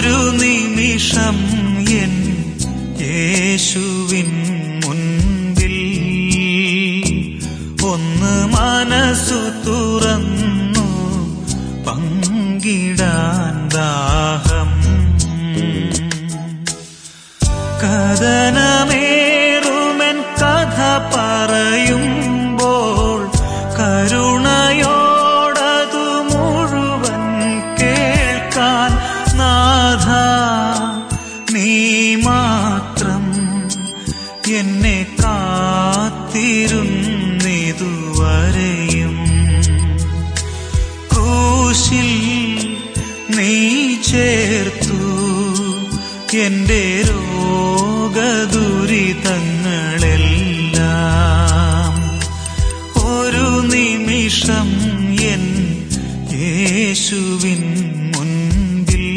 ഒരു നിമിഷം എൻ യേശുവിൻ മുൻപിൽ. ഒന്ന് മനസ്സു തുറന്നു പങ്കിടാൻ ദാഹം. കഥനമേ ക്രൂശിൽ നീ ചേർത്തു. എന്റെ രോഗദുരിതങ്ങളെല്ലാം ഒരു നിമിഷം എൻ യേശുവിൻ മുൻപിൽ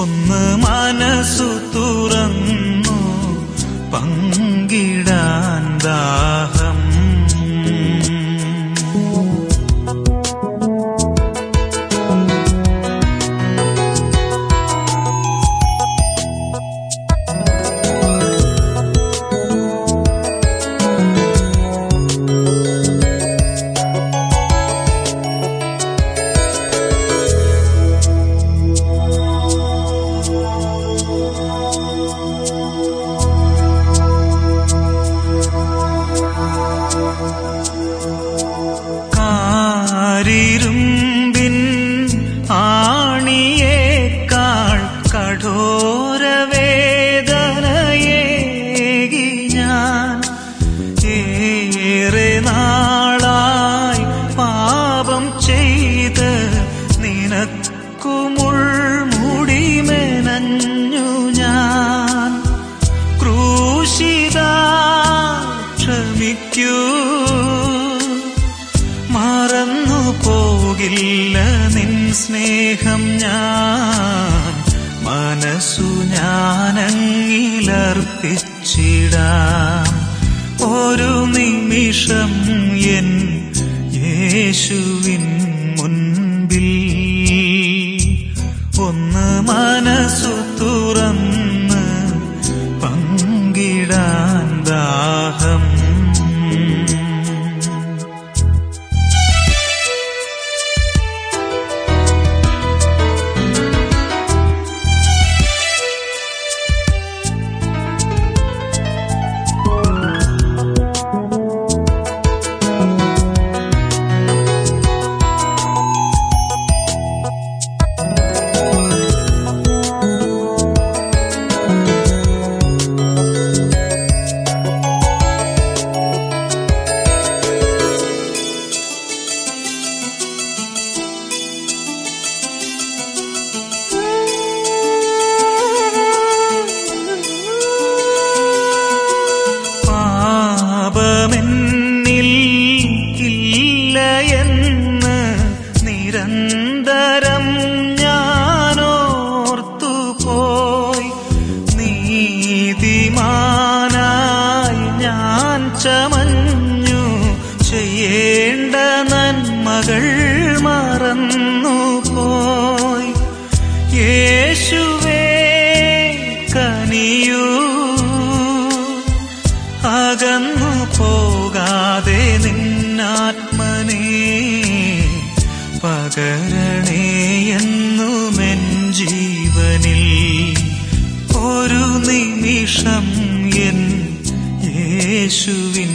ഒന്ന് മനസ്സു തുറന്നു പങ്കിടാൻ പോകില്ല നിൻ സ്നേഹം ഞാൻ. മനസ്സു ഞാനങ്ങിലർപ്പിച്ചിടാം. ഒരു നിമിഷം എൻ യേശുവിൻ മറന്നുപോയി. യേശുവേ കനിയൂ. അകന്നു പോകാതെ നിന്നാത്മനെ പകരണേ എൻ ജീവനിൽ. ഒരു നിമിഷം എൻ യേശുവിൻ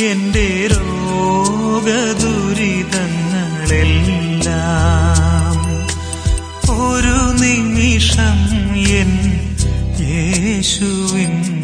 എന്റെ രോഗദുരിതങ്ങളെല്ലാം. ഒരു നിമിഷം എൻ യേശുവിൻ